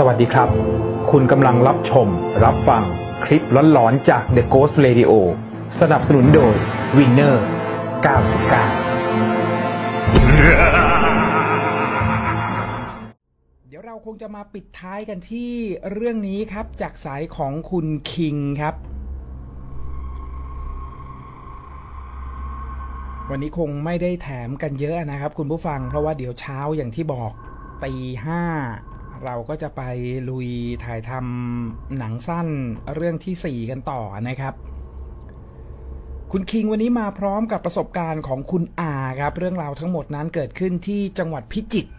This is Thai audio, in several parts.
สวัสดีครับ คุณกำลังรับชม รับฟังคลิปร้อนๆจาก The Ghost Radio สนับสนุนโดย Winner 99 เดี๋ยวเราคงจะมาปิดท้ายกันที่เรื่องนี้ครับจากสายของคุณคิงครับ วันนี้คงไม่ได้แถมกันเยอะนะครับคุณผู้ฟังเพราะว่าเดี๋ยวเช้าอย่างที่บอกตีห้า เราก็จะไปลุยถ่ายทำหนังสั้นเรื่องที่สี่กันต่อนะครับ คุณคิงวันนี้มาพร้อมกับประสบการณ์ของคุณอาครับ เรื่องราวทั้งหมดนั้นเกิดขึ้นที่จังหวัดพิจิตร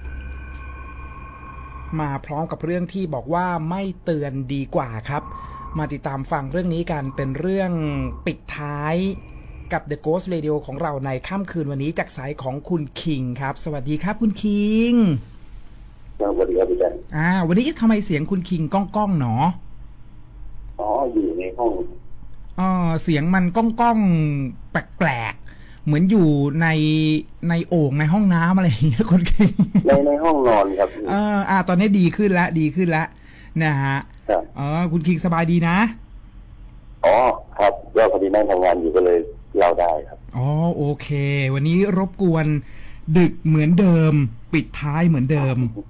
มาพร้อมกับเรื่องที่บอกว่าไม่เตือนดีกว่าครับ มาติดตามฟังเรื่องนี้กันเป็นเรื่องปิดท้ายกับ The Ghost Radio ของเราในค่ำคืนวันนี้จากสายของคุณคิงครับ สวัสดีครับคุณคิง สวัสดีครับพี่แจ๊คอ่า วันนี้ทำไมเสียงคุณคิงก้องก้องๆหนออ๋ออยู่ในห้องเออเสียงมันก้องก้องๆแปลกๆ เหมือนอยู่ในในโอ่งในห้องน้ำอะไรอย่างเงี้ยคุณคิงในในห้องนอนครับเอออ่า ตอนนี้ดีขึ้นแล้วดีขึ้นแล้วนะฮะครับเออคุณคิงสบายดีนะ อ๋อ ครับก็พอดีนั่งทำงานอยู่ก็เลยเล่าได้ครับ อ๋อ โอเค วันนี้รบกวนดึกเหมือนเดิม ปิดท้ายเหมือนเดิมครั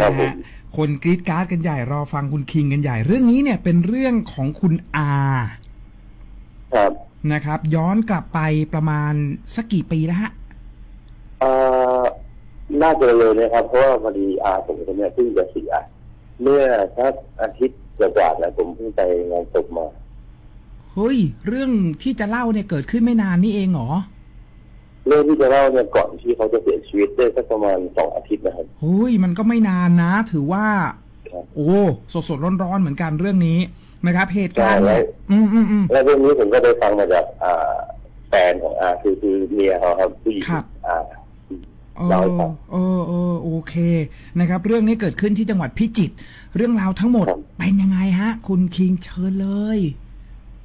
นะบผมฮะคนกรีดการ์ดกันใหญ่รอฟังคุณคิงกันใหญ่ เรื่องนี้เนี่ยเป็นเรื่องของคุณอาครับนะครับ ย้อนกลับไปประมาณสักกี่ปีแล้วฮะเอ่อน่าจะเลยนะครับ เพราะว่าพอดีอาผมคนเนี้ยเพิ่งจะเสีย เมื่อสักอาทิตย์กว่าๆนะผมเพิ่งไปงานศพมาเฮ้ย เรื่องที่จะเล่าเนี่ยเกิดขึ้นไม่นานนี่เองเหรอ เรื่องที่จะเล่าเนี่ยก่อนที่เขาจะเสียชีวิตได้สักประมาณสองอาทิตย์นะครับเฮ้ยมันก็ไม่นานนะ ถือว่าครับโอ้สดสดร้อนร้อนๆเหมือนกันเรื่องนี้นะครับเหตุการณ์ใช่เนี่ยแล้วอืมอืมอืมแล้วเรื่องนี้ผมก็ไปฟังมาจากอ่าแฟนของอาคือคือเมียเขาครับผู้หญิงครับอ่าเอเล่าอให้ฟังเออเออโอเคนะครับ เรื่องนี้เกิดขึ้นที่จังหวัดพิจิตรเรื่องราวทั้งหมดครับเป็นยังไงฮะ คุณคิงเชิญเลย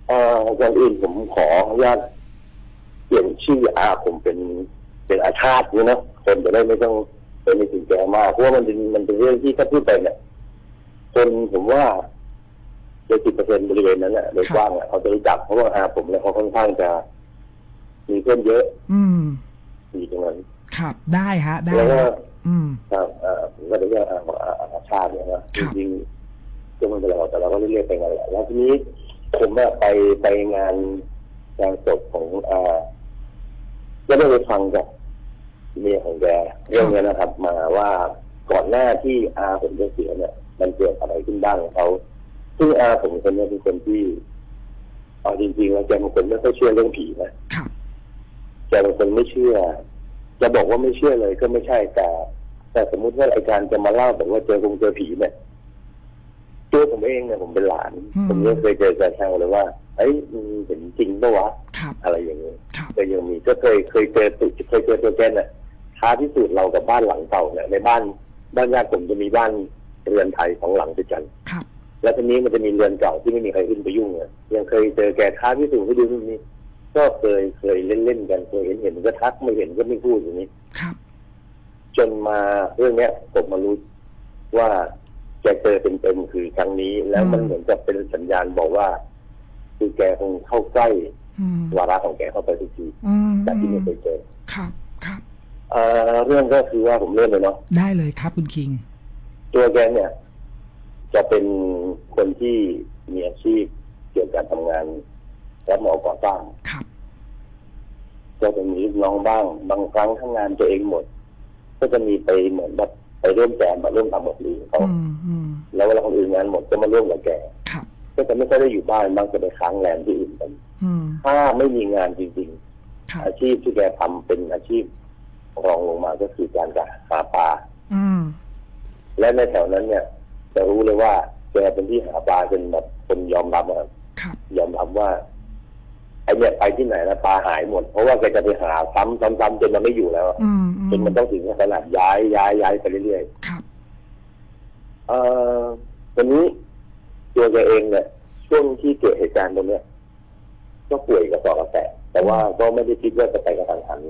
เอ่อก่อนอื่นผมขออนุญาต เปลี่ยนชื่ออาผมเป็นเป็นอาชาตินี่เนอะคนจะได้ไม่ต้องไปในถึงแกมากเพราะว่ามันเป็นมันเป็นเรื่องที่ถ้าพูดไปเนี่ยคนผมว่าเจ็ดสิบเปอร์เซ็นบริเวณนั้นแหละโดยครับกว้างอะเขาจะรู้จักเพราะว่าอาผมเนี่ยเขาค่อนข้างจะมีเพื่อนเยอะ อืมอยู่ตรงนั้นครับได้ฮะ ได้แล้วก็ฮะอืมครับเอ่อผมก็จะเรียกอาว่าอาอาชาติเนี่ยนะคจรับริงๆก็ไมันเป็นไรหรอกแต่เราก็เรียกไปกันแหละแล้วทีนี้ผมอะไปไปงานงานศพของอา แล้วได้ไปฟังจากเมียของแกเรื่องนี้นะครับ มาว่าก่อนหน้าที่อาผมจะเสียเนี่ย มันเกิดอะไรขึ้นบ้างกับเขาซึ่งอาผมคนเนี้เป็นคนที่เอาจริงๆแล้วแกเป็นคนไม่ค่อยเชื่อเรื่องผีนะครับแกเป็นคนไม่เชื่อ จะบอกว่าไม่เชื่อเลยก็ไม่ใช่แต่แต่สมมุติว่าไอาการจะมาเล่าแบบว่าเจอคงเจอผีเนี่ยตัวผมเองเนี่ยผมเป็นหลานอืมผมยังเคยเจอแซวเลยว่าเอ้ยมึงเห็นจริงปะวะครับอะไรอย่างเงี้ยครับ ก็ยังมี ก็เคยเคยเจอตุเคยเจอตัวแกเนี่ยท้าพิสูจน์เรากับบ้านหลังเก่าเนี่ยในบ้านบ้านญาติผมจะมีบ้านเรือนไทยสองหลังด้วยกันครับแล้วทีนี้มันจะมีเรือนเก่าที่ไม่มีใครขึ้นไปยุ่งเลยยังเคยเจอแกท้าพิสูจน์ให้ดูตรงนี้ก็เคยเคยเล่นเล่นๆกันเคยเห็นเห็นก็ทักไม่เห็นก็ไม่พูดอย่างนี้ครับ จนมาเรื่องเนี้ยผมมารู้ว่าแกเจอเต็มๆคือครั้งนี้ แล้วมันอืมเหมือนกับเป็นสัญญาณบอกว่า คือแกคงเข้าใกล้อืม วาระของแกเข้าไปทุกทีอืมจากที่ไม่เคยเจอครับครับเอ่อเรื่องก็คือว่าผมเริ่มเลยเนาะได้เลยครับคุณคิง ตัวแกเนี่ย จะเป็นคนที่มีอาชีพเกี่ยวกับการทำงานรับเหมาก่อสร้างครับก็จะมีลูกน้องบ้าง บางครั้งทำงานตัวเองหมด ก็จะมีไปเหมือนแบบไปร่วมแจมมาร่วมทำหมดเลยเขาอืมอืมแล้วเวลาคนอื่นงานหมดก็มาร่วมกับแกครับก็จะไม่ค่อยได้อยู่บ้านบางจะไปค้างแรมที่อื่นกันอืม ถ้าไม่มีงานจริงครับๆอาชีพที่แกทำเป็นอาชีพรองลงมาก็คือการหาปลาอืมและในแถวนั้นเนี่ย จะรู้เลยว่าแกเป็นที่หาปลาจนแบบคนยอมรับอะครับยอมรับว่าไอเนี่ยไปที่ไหนนะปลาหายหมด เพราะว่าแกจะไปหาซ้ำซ้ำซ้ำจนมันไม่อยู่แล้วอะอืมอืมจนมันต้องถึงขนาดย้ายย้ายย้ายไปเรื่อยครับๆเอ่อวันนี้ตัวแกเองเนี่ยช่วงที่เกิดเหตุการณ์ตรงเนี้ย ก็ป่วยกระสอบกระแสะแต่ว่าก็ไม่ได้คิดว่าจะไปกระทันหัน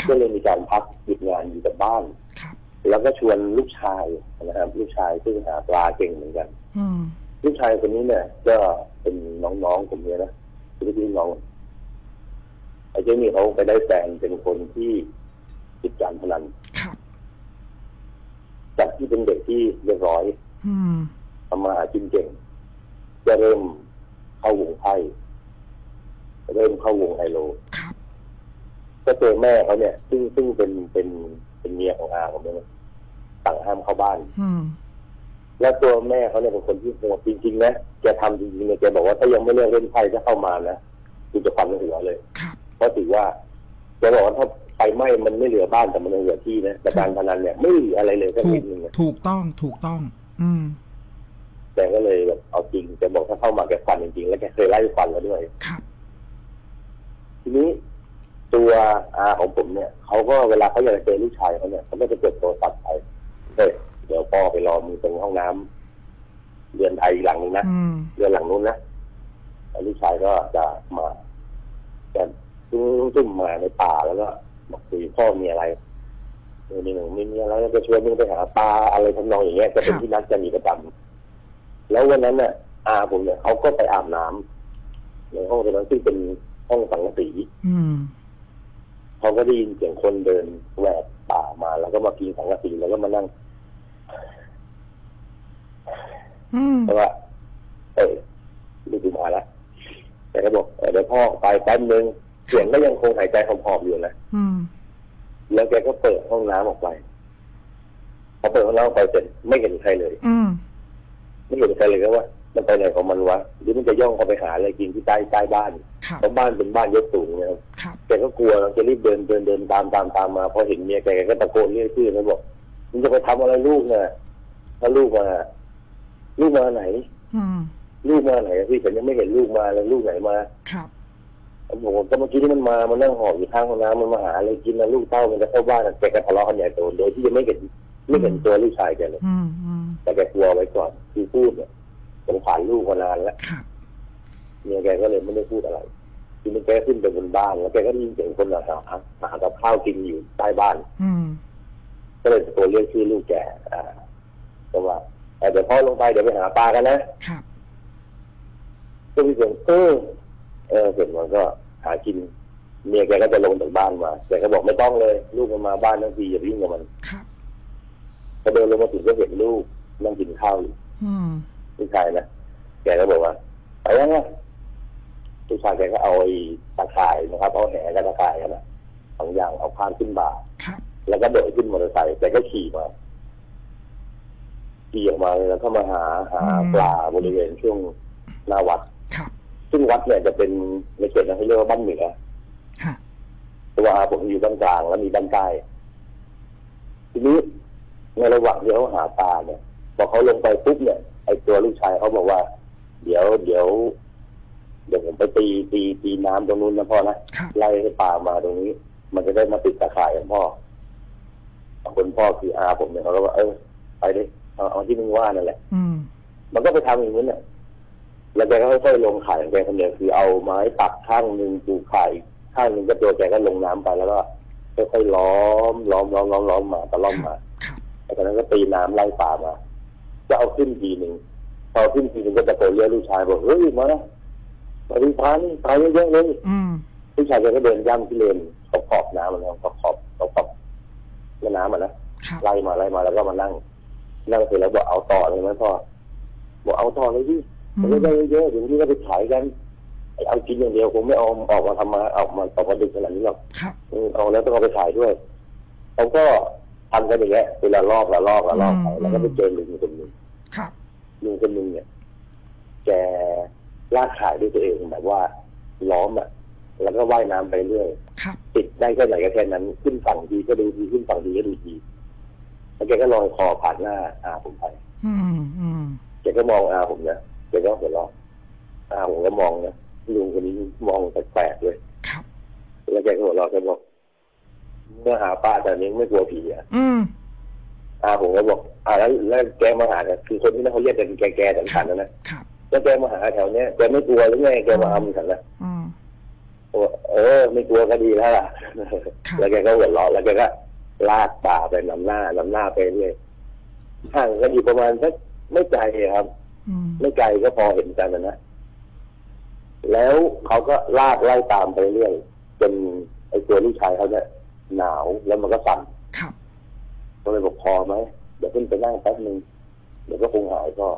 ครัก็บเลยมีการพักหยุดงานอยู่กับบ้านครับแล้วก็ชวนลูกชายนะครับลูกชายซึ่งหาปลาเก่งเหมือนกันอืมลูกชายคนนี้เนี่ย ก็เป็นน้องๆผมเนี่ยนะคือพี่น้องไอ้เจ้านี่เขาไปได้แฟนเป็นคนที่ติดการพนันครับจากที่เป็นเด็กที่เรียบร้อยอืมทำมาหากินเก่ง จะเริ่มเข้าวงไพ่ เริ่มเข้าวงไฮโลครับก็เจอแม่เขาเนี่ย ซึ่งซึ่งเป็นเป็นเป็นเมียของอาผมเนี่ยนะสั่งห้ามเข้าบ้านอืมแล้วตัวแม่เขาเนี่ยเป็นคนที่โหดจริงๆนะแกทำจริงๆเนี่ยแกบอกว่าถ้ายังไม่เลิกเล่นไพ่จะเข้ามานะกูจะฟันหัวเลยครับเพราะถือว่าแกบอกว่าถ้าไฟไหม้มันไม่เหลือบ้านแต่มันยังเหลือที่นะแต่การพนันเนี่ยไม่เหลืออะไรเลยสักถูนิกดนึงนะถูกต้องถูกต้อง อืมแกก็เลยแบบเอาจริงแกบอกถ้าเข้ามาแกฟันจริงๆแล้วแกเคยไล่ฟันแล้วด้วยครับ ทีนี้ตัวอาของผมเนี่ยเขาก็เวลาเขาอยากจะเจอลูกชายเขาเนี่ยเขาก็จะกดโทรศัพท์ไปเฮ้ยเดี๋ยวพ่อไปรอมึงตรงห้องน้ำเรือนไทยอีกหลังนึงนะอืมเรือนหลังนู้นนะแล้วลูกชายก็จะมาจะซุ่มซุ่มมาในป่าแล้วก็บอกคุยพ่อมีอะไรเออนี่หนึ่งไม่มีอะไรแล้วจะชวนมึงไปหาปลาอะไรทำนองอย่างเงี้ยจะเป็นที่นัดจะมีประจำแล้ววันนั้นน่ะอาผมเนี่ยเขาก็ไปอาบน้ำในห้องตรงนั้นซึ่งเป็น ห้องสังกะสีอืมเขาก็ได้ยินเสียงคนเดินแหวกป่ามา แล้วก็มากินสังกะสีแล้วก็มานั่งอืมเพราะว่าเออลูกกูมาแล้วแต่ก็บอกเออเดี๋ยวพ่อไปแป๊บนึงเสียงก็ยังคงหายใจหอบๆอยู่นะอืมแล้วแกก็เปิดห้องน้ำออกไปพอเปิดห้องน้ำออกไปเสร็จไม่เห็นใครเลย อืมไม่เห็นใครเลยก็ว่า มันไปไหนของมันวะหรือมันจะย่องเข้าไปหาอะไรกินที่ใต้ใต้บ้านครับ เพราะบ้านเป็นบ้านยกสูงนะครับครับแกก็กลัวแกรีบเดินเดินเดินตามตามตามมาพอเห็นเมียแกแกก็ตะโกนเรียกชื่อแล้วบอกมึงจะไปทำอะไรลูกน่ะถ้าลูกมา ลูกมาไหนอืมลูกมาไหนอะพี่ฉันยังไม่เห็นลูกมาเลยลูกไหนมาครับผมบอกก็เมื่อกี้ที่มันมามันนั่งหอบอยู่ข้างห้องน้ำมันมาหาอะไรกินนะลูกเต้ามันจะเข้าบ้านอะแกก็ทะเลาะกันใหญ่โตโดยที่ยังไม่เห็นไม่เห็นตัวลูกชายแกเลยอืมอืมแต่แกกลัวไว้ก่อนคือพูดเนี่ยสงสารลูกมานานแล้วครับ เมียแกก็เลยไม่ได้พูดอะไรทีนี้แกขึ้นไปบนบ้านแล้วแกก็ได้ยินเสียงคนหาหากับข้าวกินอยู่ใต้บ้าน อืมก็เลยตะโกนเรียกชื่อลูกแกอ่าก็ว่าเอ่อเดี๋ยวพ่อลงไปเดี๋ยวไปหาปลากันนะครับก็มีเสียงเออเออเสร็จมันก็หากิน เมียแกก็จะลงจากบ้านมาแกก็บอกไม่ต้องเลย ลูกมันมาบ้านทั้งทีอย่าไปยุ่งกับมันครับพอเดินลงมาถึงก็เห็นลูกนั่งกินข้าวอยู่อืมลูกชายนะแกก็บอกว่าไปยังไง ลูกชายแกก็เอาไอ้ตะข่ายนะครับ เอาแหกับตะข่ายกันนะสองอย่างเอาพานขึ้นบ่าครับ แล้วก็โดดขึ้นมอเตอร์ไซค์แกก็ขี่มาขี่ออกมาเลยแล้วก็มาหาหาปลาบริเวณช่วงหน้าวัดครับ ซึ่งวัดเนี่ยจะเป็นในเขตนะเขาเรียกว่าบ้านเหนือฮะตัวอาผมอยู่บ้านกลางแล้วมีบ้านใต้ทีนี้ในระหว่างที่เขาหาปลาเนี่ยพอเขาลงไปปุ๊บเนี่ยไอตัวลูกชายเขาบอกว่า เดี๋ยวเดี๋ยว เดี๋ยวผมไปตีตีตีน้ำตรงนู้นนะพ่อนะ ครับ ไล่ให้ปลามาตรงนี้ มันจะได้มาติดตะข่ายของพ่อคนพ่อคืออาผมเนี่ยเขาก็ว่าเออไปดิเอาเอาที่มึงว่านั่นแหละ อืม มันก็ไปทำอย่างนี้เนี่ยแล้วแกก็ค่อยๆลงข่ายของแกคนเดียวคือเอาไม้ตักข้างหนึ่งปูข่ายข้างหนึ่งก็ตัวแกก็ลงน้ำไปแล้วก็ค่อยๆล้อมล้อมล้อมล้อมล้อมมาตะล่อมมาครับแล้วจากนั้นก็ตีน้ำไล่ปลามา จะเอาขึ้นทีหนึ่งพอขึ้นทีหนึ่งก็ตะโกนเรียกลูกชายบอกเฮ้ยมามาดู ปลานี่ปลาเยอะๆเลยอืมลูกชายแกก็เดินย่ำที่เลนขอบขอบน้ำมันนะขอบขอบขอบขอบแม่น้ำมันนะครับไล่มาไล่มาแล้วก็มานั่ง นั่งเสร็จแล้วบอกเอาต่อเลยไหมพ่อบอกเอาต่อเลยพี่อืผมมก็ได้เยอะๆถึงที่ก็ไปขายกันไอ้เอากินอย่างเดียวผมไม่เอาออกมาทำมาออกมาออกมาดึกขนาดนี้หรอกครับเออเอาแล้วต้องเอาไปขายด้วยเขาก็ทำกันอย่างเงี้ยเวลารอบละรอบละรอบไปแล้วก็ไปเจอลุงคนหนึ่งครับลุงคนหนึ่งเนี่ย แก ลากขายด้วยตัวเองแบบว่าล้อมอะแล้วก็ว่ายน้ำไปเรื่อยครับติดได้แค่ไหนก็แค่นั้นขึ้นฝั่งทีก็ดูทีขึ้นฝั่งทีก็ดูทีแล้วแกก็ลอยคอผ่านหน้าอาผมไปอืมอืมแกก็มองอาผมนะแกก็หัวเราะอาผมก็มองนะลุงคนนี้มองแปลกๆเลยครับแล้วแกก็หัวเราะแกบอกเมื่อหาปลาแต่นี้ไม่กลัวผีอะอืมอาผมก็บอกอ่าแล้วแล้วแกมาหาเนี่ยคือคนที่นั่นเขาเรียกกันแกแกๆสันขันๆนะนะครับ แล้วแกมาหาแถวเนี้ยแกไม่กลัวหรือไงแกมาทำฉันนะอืมผมบอกเออ ไม่กลัวก็ดีแล้วล่ะครับแล้วแกก็หัวเราะแล้วแกก็ลากป่าไปนำหน้านำหน้าไปเรื่อยห่างกันอยู่ประมาณสักไม่ไกลครับอืมไม่ไกลก็พอเห็นกันนะนะ แล้วเขาก็ลากไล่ตามไปเรื่อยจนไอ้ตัวลูกชายเขาเนี่ยหนาวแล้วมันก็สั่นครับก็เลยบอกพอไหมเดี๋ยวขึ้นไปนั่งแป๊บนึงเดี๋ยวก็คงหายก็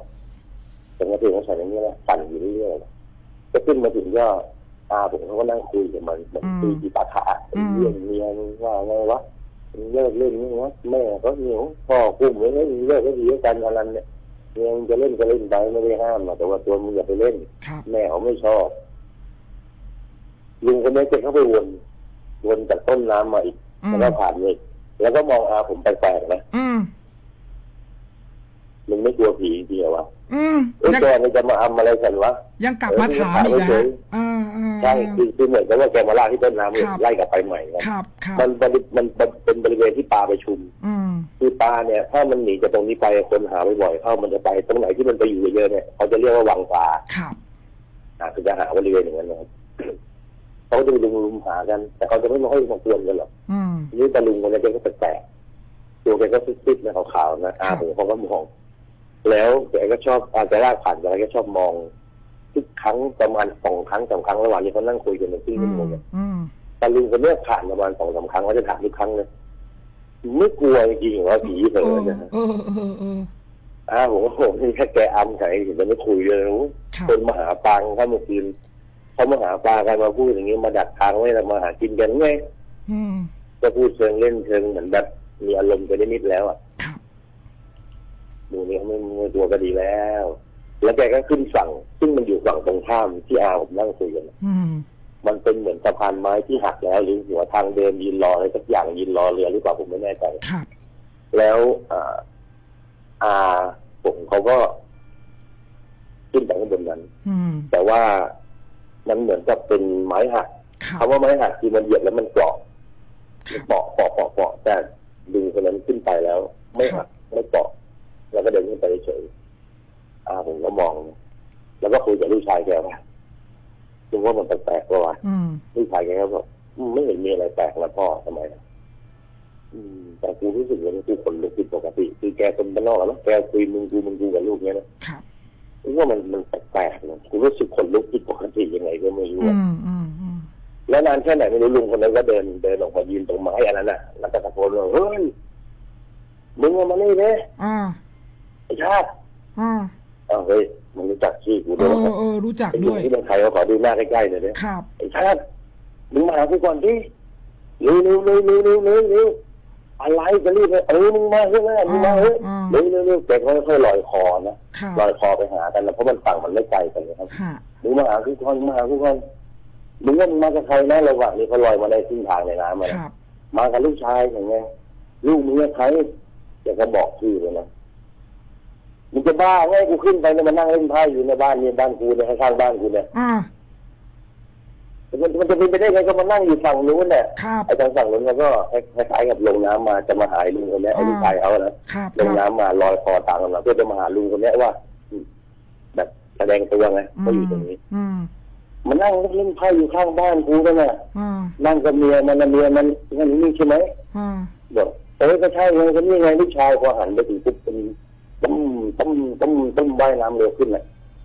แต่กระถึงก็ใส่อย่างนี้แหละสั่นอยู่เรื่อยๆก็ขึ้นมาถึงก็อาผมเขาก็นั่งคุยกับมันเหมือนคุยกีปาถะเรื่องเมียมึงว่าไงวะมึงเลิกเล่นนี่วะแม่ก็เหนียวพ่อกุ้มไว้ให้มึงเลิกก็ดีกันอะไรเนี่ยเมียมึงจะเล่นก็เล่นไปไม่ได้ห้ามหรอกแต่ว่าตัวมึงอย่าไปเล่นครับแม่เขาไม่ชอบลุงคนนี้จะเข้าไปวนวนจากต้นน้ำมาอีกอืมแล้วก็ผ่านเลยแล้วก็มองอาผมแปลกๆนะอืมมึงไม่กลัวผีจริงเหรอวะ อืมไอ้ยยังแกมันจะมาอำอะไรกันวะ ยังกลับมาถามอีกนะเอออ่าอ่าใช่คือคือเหมือนกับว่าแกมาลากที่ต้นน้ำเลยครับไล่กลับไปใหม่นะครับครับมันบริมันมันเป็นบริเวณที่ปลาประชุมอืมคือปลาเนี่ย ถ้ามันหนีจากตรงนี้ไปคนหาบ่อยๆเข้ามันจะไปตรงไหนที่มันไปอยู่เยอะๆเนี่ยเขาจะเรียกว่าวังปลาครับอ่าคือจะหาบริเวณอย่างนั้นนะครับเขาจะไปลุมลุมหากัน แต่เขาจะไม่มาค่อยมากวนกันหรอกอืมทีนี่ตะลุงคนนี้แกก็แปลกๆตัวแกก็ซิดๆนะขาวๆนะอาผมเขาก็มอง แล้วแกก็ชอบอาจจะลากผ่านอะไรก็ชอบมอง ทุกครั้งประมาณสองครั้งสามครั้งระหว่างที่เขานั่งคุยกันในที่อืนึงมเนี่ยอืมตะลุงคนเนี้ยผ่านประมาณสองสามครั้งเขาจะถามทุกครั้งเลยไม่กลัวจริงๆเหรอว่าผีเผลเอออเนี่ยเออเออเอออ่าผมก็ผมนี่แค่แกอำใส่ถึงจะไม่คุยเลยโอ้ครับคนมาหาปลาเข้าเมื่อคืนเขามาหาปลากันมาพูดอย่างนี้มาดักทางไว้แล้วมาหากินกันไงอืมก็พูดเชิงเล่นเชิงเหมือนแบบมีอารมณ์กันนิดๆแล้วอะครับ ดูนี่เขาไม่ไม่ตัวก็ดีแล้ว แล้วแกก็ขึ้นฝั่ง ซึ่งมันอยู่ฝั่งตรงข้ามที่อาผมนั่งคุยกันน่ะอืมมันเป็นเหมือนสะพานไม้ที่หักแล้ว หรือหัวทางเดินยืนรออะไรสักอย่างยืนรอเรือหรือเปล่าผมไม่แน่ใจครับแล้วอ่าอาผมเขาก็ขึ้นไปข้างบนนั้นอืมแต่ว่ามันเหมือนกับเป็นไม้หักครับคำว่าไม้หักคือมันเหยียบแล้วมันเกาะมันเปาะเปาะเปาะเปาะแต่ดึงคนนั้นขึ้นไปแล้ว ไม่หักไม่เปาะ แล้วก็เดินขึ้นไปเฉยอ่าผมก็มอง แล้วก็คุยกับลูกชายแกว่าดูว่ามันแปลกๆกว่าอืมลูกชายแกก็บอกอืมไม่เห็นมีอะไรแปลกนะพ่อทำไมอะอืมแต่กูรู้สึกว่ากูขนลุกผิดปกติ คือแกคนบ้านนอกอะนะแกคุยมึงกูมึงกูกับลูกเนี้ยนะครับผมว่ามันมันแปลกๆนะกูรู้สึกขนลุกผิดปกติยังไงก็ไม่รู้อือะมอืมอืมแล้วนานแค่ไหนไม่รู้ลุงคนนั้นก็เดินเดินออกมายืนตรงไม้อันนั้นน่ะแล้วก็ตะโกนว่าเฮ้ยมึงเอามานี่เด้อ่า ไอ้ชาติอ่าอ้าวเฮ้ยมึงรู้จักชื่อกูเอด้วยอวะเออรู้จักไอ้ลุด้งวย ที่เป็นใครเขาขอดูหน้าใกล้ๆหน่อยเด้ครับ ไอ้ชาติมึงมาหากูก่อนดิเร็วเร็วเร็วเร็วเร็วเร็วเร็วอะไรจะรีบเลยเออมึงมาใช่ไหมมึงมาเฮ้ยอ่า เร็วเร็วเร็วแกก็ค่อยๆลอยคอนะครับลอยคอไปหากันนะเพราะมันฝั่งมันไม่ไกลกันนะครับ ฮะมึงมาหากูก่อนมึงมาหากูก่อนมึงว่ามึงมากับใครนะระหว่างนี้เขาลอยมาได้ครึ่งทางในน้ำมาคนะ รับ มากับลูกชายอย่างเงี้ยลูกมึงอะใครแกก็บอกชื่อเลยนะ มึงจะบ้าไงกูขึ้นไปเนี่ยมานั่งเล่นไพ่อยู่ในบ้านเนี่ยบ้านกูเนี่ยข้างๆบ้านกูเนี่ยอ่ามันมันจะเป็นไปได้ไงก็มานั่งอยู่ฝั่งนู้นเนี่ยครับไอ้ทางฝั่งนู้นเขาก็คล้ายๆกับลงน้ำมาจะมาหาไอ้ลุงคนเนี้ยไอ้ลูกชายเขานะครับลงคน้ำรับมาลอยคอตามกันมาเพื่อจะมาหาลุงคนเนี้ยว่า แบบแสดงตัวไงว่าอยู่ตรงนี้อืมมันนั่งเล่นไพ่อยู่ข้างบ้านกูนั่นน่ะอ่านั่งกับเมียมันน่ะเมียมันนั่นนี่ใช่ไหมอ่าบอกเอ้ยก็ใช่ไงก็นี่ไงลูกชายพอหันไปถึงปุ๊บเป็น ต้มต้มต้มต้มว่ายน้ำเร็วขึ้นเลย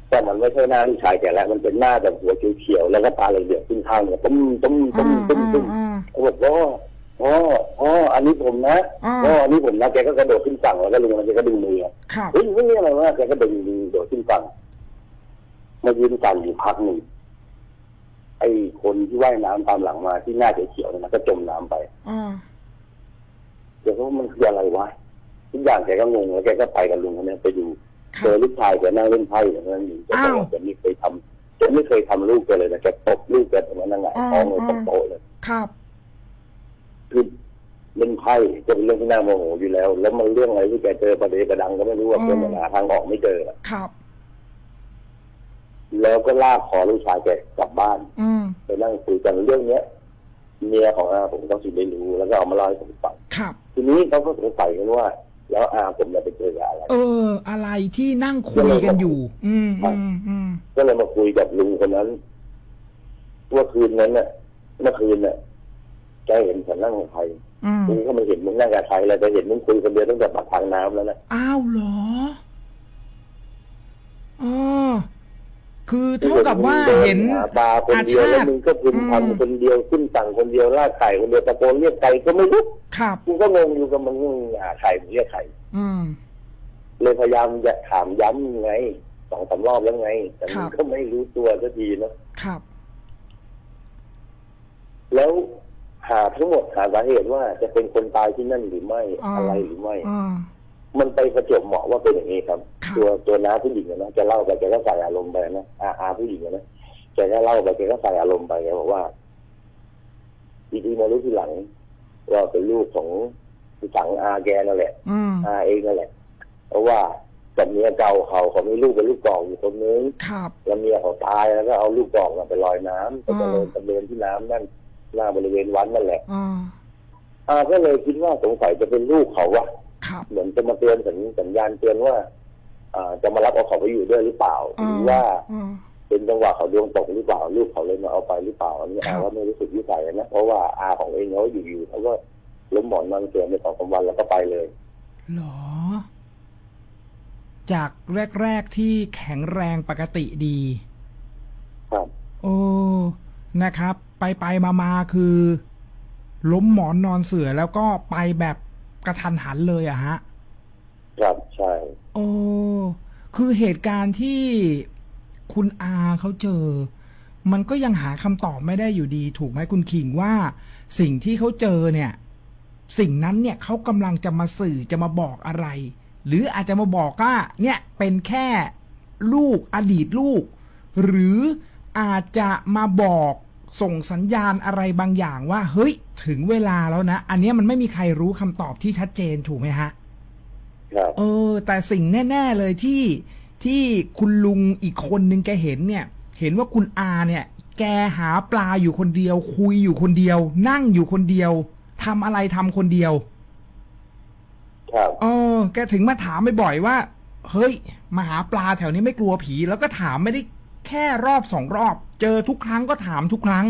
แต่มันไม่ใช่หน้าลูกชายแกแล้วมันเป็นหน้าแบบหัวเขียวๆแล้วก็ตาเหลืองๆขึ้นข้างเนี่ยต้มต้มต้อ่ามต้มอ่าต้มอ่าเขาบอกพ่อพ่อพ่ออันนี้ผมนะอ่าพ่ออันนี้ผมนะแกก็กระโดดขึ้นฝั่งแล้วก็ลุงมันแกก็ดึงมือครับเฮ้ยไม่มีอะไรมากแกก็ดึงดึงโดดขึ้นฝั่งมายืนกันอยู่พักหนึ่งไอ้คนที่ว่ายน้ำตามหลังมาที่หน้าเขียวๆเนี่ยมันก็จมน้ำไปอ่าแกก็ว่ามันคืออะไรวะ ทุกอย่างแกก็งงแล้วแกก็ไปกับลุงคนนี้ไปดูคเจรัอบลูกชายแกนั่งเล่นไพ่อย่างนั้นอยู่แกบอ้าอวกว่าแกไม่เคยทำแกไม่เคยทำลูกแกเลยนะแกตบลูกแกตรงนั้นนั่งหงายท้องเลยอ่าตบโต๊ะเลยครับคือเล่นไพ่ก็เป็นเรื่องที่น่าโมโหอยู่แล้ว แล้วมันเรื่องอะไรที่แกเจอประเดประดังก็ไม่รู้ว่าอืมแกมันหาทางออกไม่เจอครับ แล้วก็ลากคอลูกชายแกกลับบ้านอืมไปนั่งคุยกันเรื่องเนี้ยเมียของอาผมก็สิได้รู้แล้วก็เอามาเล่าให้ผมฟังครับทีนี้เขาก็สงสัยกันว่า แล้วอาผมเนี่ยไปเจอกับอะไร เออ อะไรที่นั่งคุยกันอยู่ อืมอืมอืมก็เลยมาคุยกับลุงคนนั้นว่าคืนนั้นน่ะเมื่อคืนน่ะแกเห็นฉันนั่งของใครอืมกูก็ไม่เห็นมึงนั่งกับใครเลยแต่เห็นมึงคุยคนเดียวตั้งแต่ปากทางน้ำแล้วนะอ้าวเหรออ๋อ คือเท่ากับว่าเห็นหาปลาคนเดียวแล้วมึงก็พึมอืมพำคนเดียวขึ้นสั่งคนเดียวล่าไก่คนเดียวตะโกนเรียกไก่ก็ไม่รู้ครับกูก็งงอยู่กับมึงหาไข่มึงเรียกไข่อืมเลยพยายามจะถามย้ำไงสองสามรอบแล้วไง แต่ครัมึงบก็ไม่รู้ตัวสักทีเนอะครับ แล้วหาทั้งหมดหาสาเหตุว่าจะเป็นคนตายที่นั่นหรือไม่อ่าอะไรหรือไม่อ่า มันไปประจวบเหมาะว่าเป็นอย่างนี้ครับครับตัวตัวน้าผู้หญิงอะนะจะเล่าไปแกก็ใส่อารมณ์ไปนะอาอาผู้หญิงอะนะแกก็เล่าไปแกก็ใส่อารมณ์ไปแกบอกว่าจริงๆมารู้ทีหลังว่าเป็นลูกของพี่สังอาแกนั่นแหละอืมอาเองนั่นแหละ เพราะว่ากับเมียเก่าเขาเขามีลูกเป็นลูกกอกอยู่คนนึงครับแล้วเมียเขาตายแล้วก็เอาลูกกอกน่ะไปลอยน้ำไปอ่าเดินไปเดินที่น้ำนั่นหน้าบริเวณวัดนั่นแหละอ่าอาก็เลยคิดว่าสงสัยจะเป็นลูกเขาวะครับ เหมือนจะมาเตือนสัญสัญญาณเตือนว่าอ่าจะมารับเอาเขาไปอยู่ด้วยหรือเปล่าหรือว่าอ่าเป็นจังหวะเขาดวงตกหรือเปล่าลูกเขาเลยมาเอาไปหรือเปล่าอันนี้ครัอาบว่าไม่รู้สึกวิสัยนะเพราะว่าอาของเองเขาอยู่ๆเขาก็ล้มหมอนนอนเตียงไปสองสามวันแล้วก็ไปเลยเหรอ จากแรกๆที่แข็งแรงปกติดี ครับ โอ้นะครับ ไปไปมามาคือ ล้มหมอนนอนเสือแล้วก็ไปแบบ กระทันหันเลยอะฮะ ครับใช่ โอ้คือเหตุการณ์ที่คุณอาเขาเจอ มันก็ยังหาคำตอบไม่ได้อยู่ดี ถูกไหมคุณขิงว่าสิ่งที่เขาเจอเนี่ย สิ่งนั้นเนี่ยเขากำลังจะมาสื่อจะมาบอกอะไร หรืออาจจะมาบอกว่า เนี่ยเป็นแค่ลูกอดีตลูก หรืออาจจะมาบอกส่งสัญญาณอะไรบางอย่างว่า เฮ้ย ถึงเวลาแล้วนะ อันเนี้ยมันไม่มีใครรู้คำตอบที่ชัดเจนถูกไหมฮะครับเออ แต่สิ่งแน่ ๆเลยที่ที่คุณลุงอีกคนนึงแกเห็นเนี่ย เห็นว่าคุณอาเนี่ย แกหาปลาอยู่คนเดียว คุยอยู่คนเดียว นั่งอยู่คนเดียวทำอะไรทำคนเดียวครับเออ แกถึงมาถามบ่อยๆว่า เฮ้ยมาหาปลาแถวนี้ไม่กลัวผี แล้วก็ถามไม่ได้แค่รอบสองรอบ เจอทุกครั้งก็ถามทุกครั้ง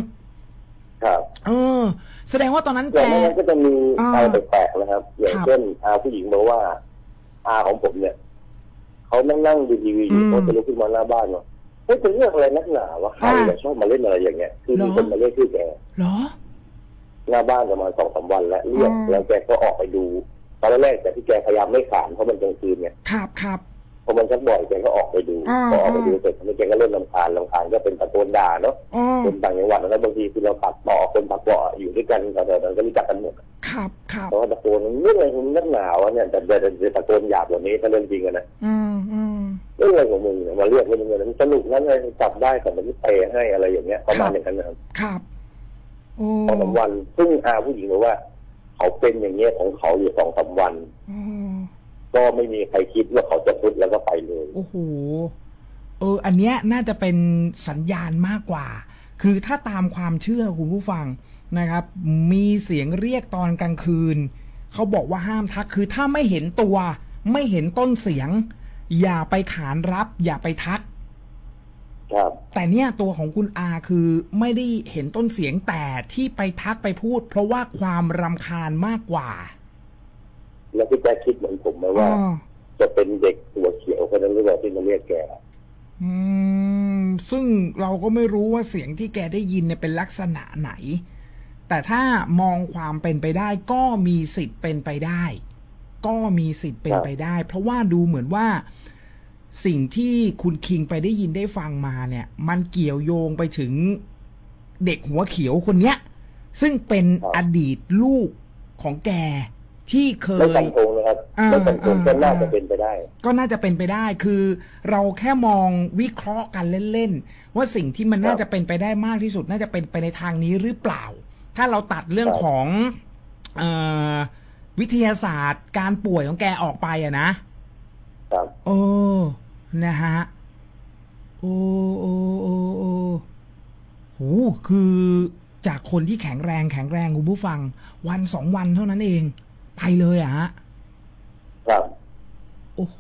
ครับเออ แสดงว่าตอนนั้นอแกย่างนั้นก็จะมีอ่าอะไรแปลกๆนะครับอย่างครับเช่นอาผู้หญิงบอกว่า อาของผมเนี่ยเขานั่งนั่งดูทีวีอยู่อืมเขาจะลุกขึ้นมาหน้าบ้านว่าเฮ้ยเป็นเรื่องอะไรนักหนาวะใครอ่าเนี่ยชอบมาเล่นอะไรอย่างเงี้ย คือเหรอมีคนมาเรียกชื่อแกเหรอหน้าบ้านประมาณสองสามวันแล้วเรียกอืมแล้วแกก็ออกไปดูตอนแรกแต่ที่แกพยายามไม่ขานเพราะมันกลางคืนไงครับครับ พอมันชักบ่อยแกก็ออกไปดูอ่าพอออกไปดูเสร็จแกก็เริ่มลำคาญลำคาญก็เป็นตะโกนด่าเนาะอ๋อคนต่างจังหวัดแล้วบางทีคือเราตัดต่อคนตัดต่ออยู่ด้วยกันแต่แต่ก็รู้จักกันหมดครับครับเพราะว่าตะโกนเรื่องอะไรของนักหนาวะเนี่ยแต่แต่แต่ตะโกนหยาบกว่านี้ถ้าเรื่องจริงอะนะอืมอืมเรื่องอะไรของมึงเนี่ยมาเรียกเรื่องเงินมันสนุกนั่นเลยจับได้แต่มันไม่เตะให้อะไรอย่างเงี้ยประมาณอย่างนั้นนะครับครับโอ้สองสามวันซึ่งอาผู้หญิงบอกว่า เขาเป็นอย่างเงี้ยของเขาอยู่สองสามวันอ๋อ ก็ไม่มีใครคิดว่าเขาจะพุดแล้วก็ไปเลย โอ้โห เออ อันเนี้ยน่าจะเป็นสัญญาณมากกว่า คือถ้าตามความเชื่อคุณผู้ฟังนะครับ มีเสียงเรียกตอนกลางคืน เขาบอกว่าห้ามทัก คือถ้าไม่เห็นตัว ไม่เห็นต้นเสียง อย่าไปขานรับ อย่าไปทัก ครับ แต่เนี่ยตัวของคุณอาคือไม่ได้เห็นต้นเสียงแต่ที่ไปทักไปพูด เพราะว่าความรำคาญมากกว่า แล้วพี่แจ๊คคิดเหมือนผมไหมว่าอ๋อจะเป็นเด็กตัวเขียวคนนั้นหรือเปล่าที่มาเรียกแกอืม ซึ่งเราก็ไม่รู้ว่าเสียงที่แกได้ยินเนี่ยเป็นลักษณะไหน แต่ถ้ามองความเป็นไปได้ ก็มีสิทธิ์เป็นไปได้ ก็มีสิทธิ์เป็นไปได้ เพราะว่าดูเหมือนว่าสิ่งที่คุณคิงไปได้ยินได้ฟังมาเนี่ย มันเกี่ยวโยงไปถึงเด็กหัวเขียวคนเนี้ย ซึ่งเป็นครับอดีตลูกของแก ที่เคไม่ยตันโงนะครับอ่าไม่ตันโงอ่าก็น่าจะอ่าเป็นไปได้ ก็น่าจะเป็นไปได้คือเราแค่มองวิเคราะห์กันเล่นๆว่าสิ่งที่มันน่าจะเป็นไปได้มากที่สุด น่าจะเป็นไปในทางนี้หรือเปล่า ถ้าเราตัดเรื่องครับของเออวิทยาศาสตร์ การป่วยของแกออกไปอะนะครับโอ้นะฮะโอ้โอ้โอ้โอ้โหคือจากคนที่แข็งแรงแข็งแรงคุณผู้ฟัง วันสองวันเท่านั้นเอง ไปเลยอะฮะครับโอ้โห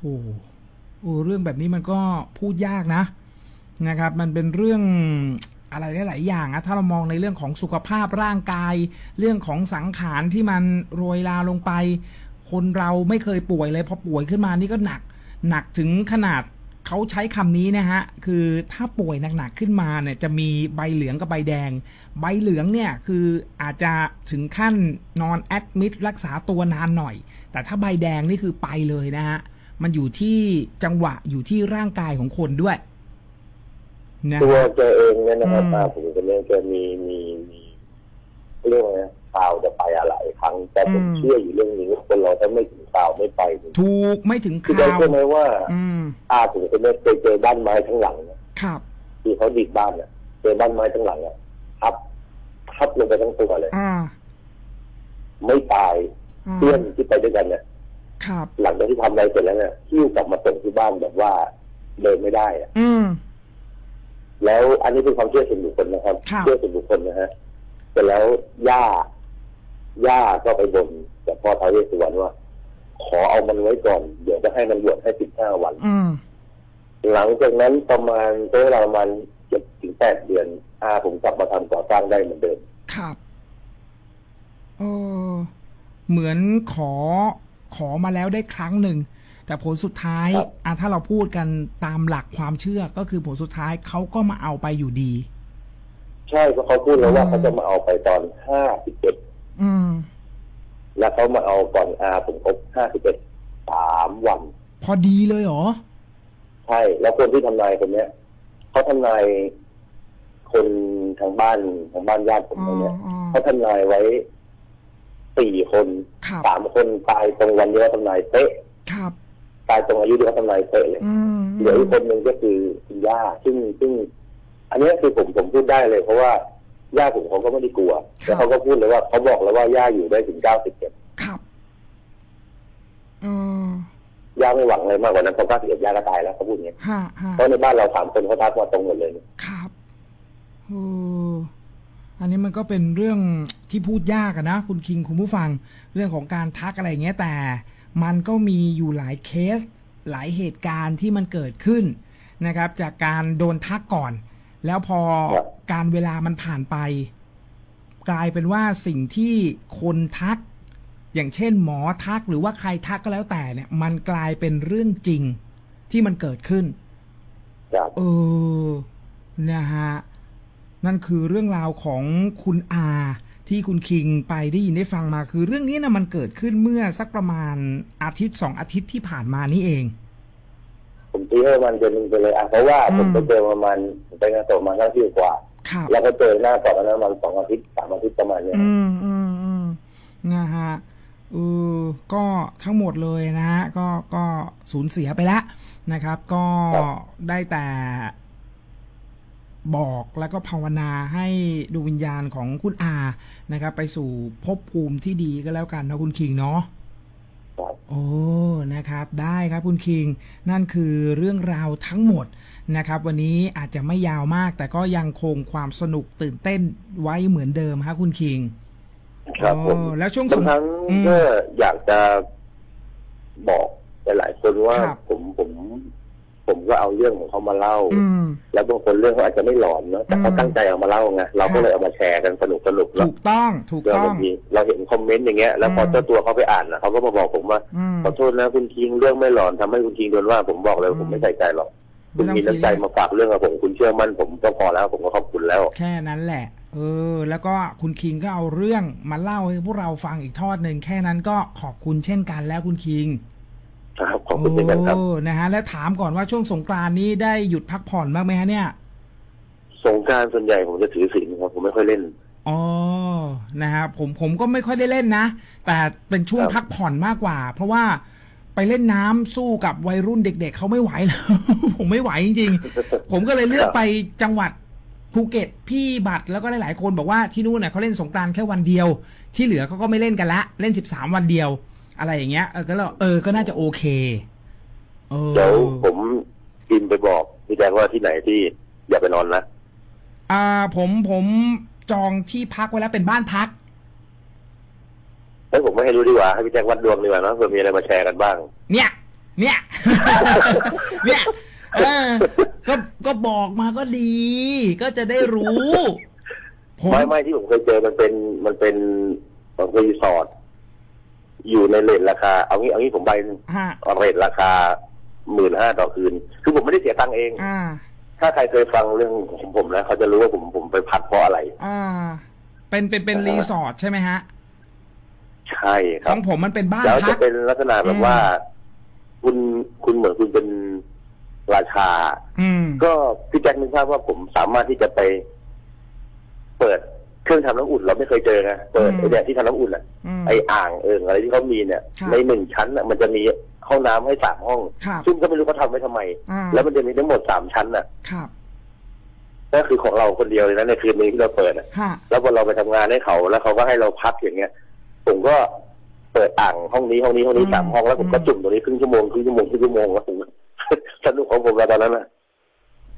โอ้เรื่องแบบนี้มันก็พูดยากนะนะครับ มันเป็นเรื่องอะไรหลายๆอย่างอะถ้าเรามองในเรื่องของสุขภาพร่างกาย เรื่องของสังขารที่มันโรยลาลงไป คนเราไม่เคยป่วยเลยพอป่วยขึ้นมานี่ก็หนัก หนักถึงขนาด เขาใช้คำนี้นะฮะ คือถ้าป่วยหนักๆขึ้นมาเนี่ย จะมีใบเหลืองกับใบแดง ใบเหลืองเนี่ยคืออาจจะถึงขั้นนอนแอดมิดรักษาตัวนานหน่อย แต่ถ้าใบแดงนี่คือไปเลยนะฮะ มันอยู่ที่จังหวะอยู่ที่ร่างกายของคนด้วยนะตัวฮะแกเองเนี่ยนะครับอืมตาผมคนนี้แกมีมีมีเรื่องอะไร นะข่าวจะไปอะไรครั้ง แต่ผมอืมเชื่ออยู่เรื่องนี้ว่าคนเราถ้าไม่ถึงข่าวไม่ไปจริงถูกไม่ถึงคือคได้ราวเชื่อไหมว่าอืมตาผมคนนี้เคยเจอบ้านไม้ทั้งหลังนะครับที่เขาดิดบ้านเนี่ยเจอบ้านไม้ทั้งหลังอะทับทับลงไปทั้งตัวเลยอ่าไม่ตายาเพื่อนที่ไปด้วยกันเนี่ยครับหลังจากที่ทำอะไรเสร็จแล้วเนี่ยหิ้วกลับมาส่งที่บ้านแบบว่าเดินไม่ได้อะอืมแล้วอันนี้เป็นความเชื่อส่วนบุคคลนะครับครับเชื่อส่วนบุคคลนะฮะเสร็จแล้วย่า ย่าก็ไปบนกับพ่อท้าวเวสสุวรรณว่า ขอเอามันไว้ก่อน เดี๋ยวจะให้มันบวชให้สิบห้าวันอืมหลังจากนั้นประมาณใช้เวลาประมาณเจ็ดถึงแปดเดือนอาผมกลับมาทำก่อสร้างได้เหมือนเดิมครับเออเหมือนขอขอมาแล้วได้ครั้งหนึ่ง แต่ผลสุดท้ายครับอะถ้าเราพูดกันตามหลักความเชื่อก็คือผลสุดท้ายเขาก็มาเอาไปอยู่ดี ใช่เพราะเขาพูดแล้วว่าอืมเขาจะมาเอาไปตอนห้าสิบเอ็ด อืม แล้วเขามาเอาก่อนอาผมครบห้าสิบเอ็ดสามวัน พอดีเลยเหรอ ใช่ แล้วคนที่ทำนายคนเนี้ยเขาทำนายคนทางบ้านทางบ้านญาติผมอ๋อเนี่ยอ๋อเขาทำนายไว้สี่คนครับสามคนตายตรงวันที่เขาทำนายเป๊ะครับตายตรงอายุที่เขาทำนายเป๊ะเลยอืมเหลืออีกคนหนึ่งก็คือคุณย่าซึ่งซึ่ง อันเนี้ยคือผมผมพูดได้เลย เพราะว่า ย่าผมเขาก็ไม่ได้กลัวแล้วเขาก็พูดเลยว่าเขาบอกแล้วว่าย่าอยู่ได้ถึงเก้าสิบเจ็ดครับเออย่าไม่หวังอะไรมากกว่านั้นเพราะเก้าสิบเอ็ดย่าก็ตายแล้วเขาพูดอย่างนี้ยห้าห้าเพราะในบ้านเราสามคนเขาทักมาตรงหมดเลยครับเอออันนี้มันก็เป็นเรื่องที่พูดยากอะนะ คุณคิงคุณผู้ฟัง เรื่องของการทักอะไรอย่างเงี้ยแต่ มันก็มีอยู่หลายเคส หลายเหตุการณ์ที่มันเกิดขึ้นนะครับ จากการโดนทักก่อน แล้วพอครับการเวลามันผ่านไป กลายเป็นว่าสิ่งที่คนทัก อย่างเช่น หมอทักหรือว่าใครทักก็แล้วแต่เนี่ย มันกลายเป็นเรื่องจริงที่มันเกิดขึ้นครับเออนะฮะนั่นคือเรื่องราวของคุณอาที่คุณคิงไปได้ยินได้ฟังมา คือเรื่องนี้นะมันเกิดขึ้นเมื่อสักประมาณอาทิตย์สองอาทิตย์ที่ผ่านมานี่เอง ผมตีให้ประมันเดือนหนึงไปเลยอะเพราะว่าอืม ผมไปเจอประมาณผมไปงานศพมาตั้งที่กว่า ครับ แล้วก็เจอหน้าก่อนนั้นประมาณสองอาทิตย์สามอาทิตย์ประมาณเนี้ย อืมอืมอืมนะฮะเออก็ทั้งหมดเลยนะฮะก็ก็สูญเสียไปแล้วนะครับ ก็ได้แต่บอกแล้วก็ภาวนาให้ดวงวิญญาณของคุณอานะครับ ไปสู่ภพภูมิที่ดีก็แล้วกันนะคุณคิงเนาะ ครับ โอ้นะครับ ได้ครับคุณคิง นั่นคือเรื่องราวทั้งหมดนะครับ วันนี้อาจจะไม่ยาวมาก แต่ก็ยังคงความสนุกตื่นเต้นไว้เหมือนเดิมครับคุณคิง ครับผมอ๋อแล้วช่วงบางครั้งอืมก็อยากจะบอกหลายๆคนว่าครับผมผม ผมก็เอาเรื่องของเขามาเล่าอืมแล้วบางคนเรื่องเขาอาจจะไม่หลอนเนอะแต่เขาอืมตั้งใจเอามาเล่าไงเราครัก็บเลยเอามาแชร์กันสนุกสนุกๆแล้วถูกต้องถูกเรื่องต้อบางงทีเราเห็นคอมเมนต์อย่างเงี้ยแล้วพออืมเจ้าตัวเขาไปอ่านนะเขาก็มาบอกผมว่าอืมขอโทษนะคุณคิงเรื่องไม่หลอนทำให้คุณคิงโดนว่าผมบอกเลยว่าผมไม่ใส่ใจหรอกคุณมีน้ำใจมาฝากเรื่องกับผมคุณเชื่อมั่นผมก็พอแล้วผมก็ขอบคุณแล้ว แค่นั้นแหละ เออ แล้วก็คุณคิงก็เอาเรื่องมาเล่าให้พวกเราฟังอีกทอดหนึ่งแค่นั้นก็ขอบคุณเช่นกันแล้วคุณคิง ครับขอบคุณเช่นกันครับโอ้นะฮะ แล้วถามก่อนว่าช่วงสงกรานต์นี้ได้หยุดพักผ่อนบ้างไหมฮะเนี่ย สงกรารส่วนใหญ่ผมจะถือศีลครับผมไม่ค่อยเล่นอ๋อนะฮะผมผมก็ไม่ค่อยได้เล่นนะ แต่เป็นช่วงครับพักผ่อนมากกว่า เพราะว่าไปเล่นน้ำสู้กับวัยรุ่นเด็ก ๆเขาไม่ไหวแล้ว ผมไม่ไหวจริงๆ ผมก็เลยเลือกไปจังหวัดภูเก็ตพี่บัตรแล้วก็หลายๆคนบอกว่าที่นู่นเน่ะเขาเล่นสงกรานต์แค่วันเดียว ที่เหลือเขาก็ไม่เล่นกันละ เล่นสิบสามวันเดียว อะไรอย่างเงี้ยเออก็เลยเออก็น่าจะโอเคเออเดี๋ยวผมบินไปบอกพี่แจ๊คว่าที่ไหนที่อย่าไปนอนนะอ่า ผมผมจองที่พักไว้แล้วเป็นบ้านพักเฮ้ยผมไม่ให้รู้ดีกว่าให้พี่แจ๊ควัดดวงดีกว่าเนอะเผื่อมีอะไรมาแชร์กันบ้าง เนี่ย เนี่ย เนี่ยเออก็ก็บอกมาก็ดี ก็จะได้รู้ผมไม่ไม่ที่ผมเคยเจอมันเป็นมันเป็นมันเป็นรีสอร์ท อยู่ในเลทราคา เอางี้เอางี้ผมไปฮะเรทราคาหมื่นห้าต่อคืน คือผมไม่ได้เสียตังค์เอง อ่าถ้าใครเคยฟังเรื่องของผมนะเขาจะรู้ว่าผมผมไปพักเพราะอะไร อ่าเป็นเป็นเป็นอ่ารีสอร์ทใช่ไหมฮะใช่คขรัอบงผมมันเป็นบ้านแล้วพัจะก เป็นลักษณะแบบว่า คุณคุณเหมือนคุณเป็นราชา อืมก็พี่แจ็คนึกภาพว่าผมสามารถที่จะไป เปิด เครื่องทำน้ำอุ่นเราไม่เคยเจอไงเปิดอืมไอ้เนี่ยที่ทำน้ำอุ่นอะอืมไอ้อ่างเอิงอะไรที่เขามีเนี่ยครับในหนึ่งชั้นน่ะมันจะมีห้องน้ำให้สามห้องครับซึ่งก็ไม่รู้เขาทำไว้ทำไมอ่าแล้วมันจะมีทั้งหมดสามชั้นน่ะครับก็คือของเราคนเดียวเลยนะในคืนนี้ที่เราเปิดอะฮะแล้วพอเราไปทำงานให้เขาแล้วเขาก็ให้เราพักอย่างเงี้ย ผมก็เปิดอ่างห้องนี้ห้องนี้ห้องนี้อืมสามห้องแล้วผมก็อืมจุ่มตรงนี้ครึ่งชั่วโมงครึ่งชั่วโมงครึ่งชั่วโมงแล้วผมสนุกของผมแล้วตอนนั้นน่ะ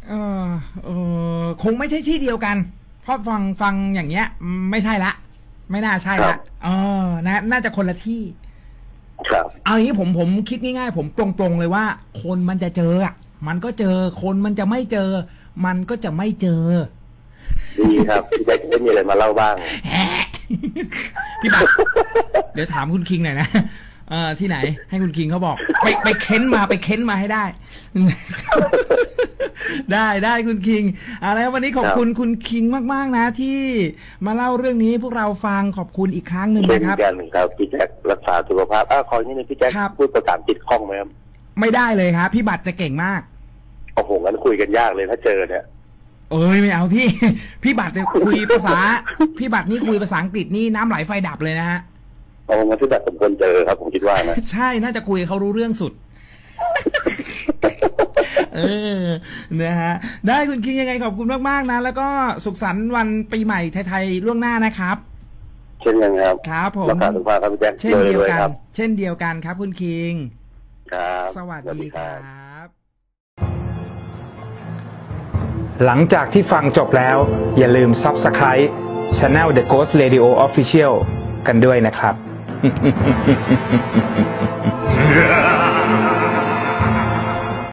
เออเออคงไม่ใช่ที่เดียวกัน เพราะฟังฟังอย่างเงี้ย ไม่ใช่ละ ไม่น่าใช่ครัละบเออนะน่าจะคนละที่ครับเอาอย่างนี้ผมผมคิดง่ายๆผมตรงๆเลยว่า คนมันจะเจออะมันก็เจอคนมันจะไม่เจอ มันก็จะไม่เจอ ดีครับพี่แจ็คได้มีอะไรมาเล่าบ้างแฮะพี่บัตรเดี๋ยวถามคุณคิงหน่อยนะ เออที่ไหน ให้คุณคิงเขาบอก ไปไปเค้นมาไปเค้นมาให้ได้ ได้ได้คุณคิงเอะไรวันนี้ขอบคุณคุณคิงมาก ๆ นะ ที่มาเล่าเรื่องนี้พวกเราฟังขอบคุณอีกครั้งหนึ่งเช่นนะครับกันครับพี่แจ็ครักษาสุขภาพอ้าวขออย่างนี้นึงพี่แจ็คครับพูดภาษาอังกฤษคล่องไหมครับไม่ได้เลยครับ พี่บัตรจะเก่งมากโอ้โหงั้นคุยกันยากเลยถ้าเจอเนี่ยเอ้ยไม่เอาพี่ พี่บัตรเนี่ยคุยภาษา พี่บัตรนี่คุยภาษาอังกฤษนี่น้ำไหลไฟดับเลยนะฮะ เอางั้นพี่แจ็คผมควรเจอครับ ผมคิดว่านะใช่น่าจะคุยกับเขารู้เรื่องสุด เออนะฮะได้คุณคิงยังไงขอบคุณมากๆนะ แล้วก็สุขสันต์วันปีใหม่ไทยๆล่วงหน้านะครับเช่นกันครับครับผมรักษาสุขภาพครับพี่แจ็คเช่นเดียวรกัๆคนรับเช่นเดียวกันครับ คุณคิง ครับ สวัสดีครับ หลังจากที่ฟังจบแล้ว อย่าลืม Subscribe Channel The Ghost Radio Official กันด้วยนะครับ yeah.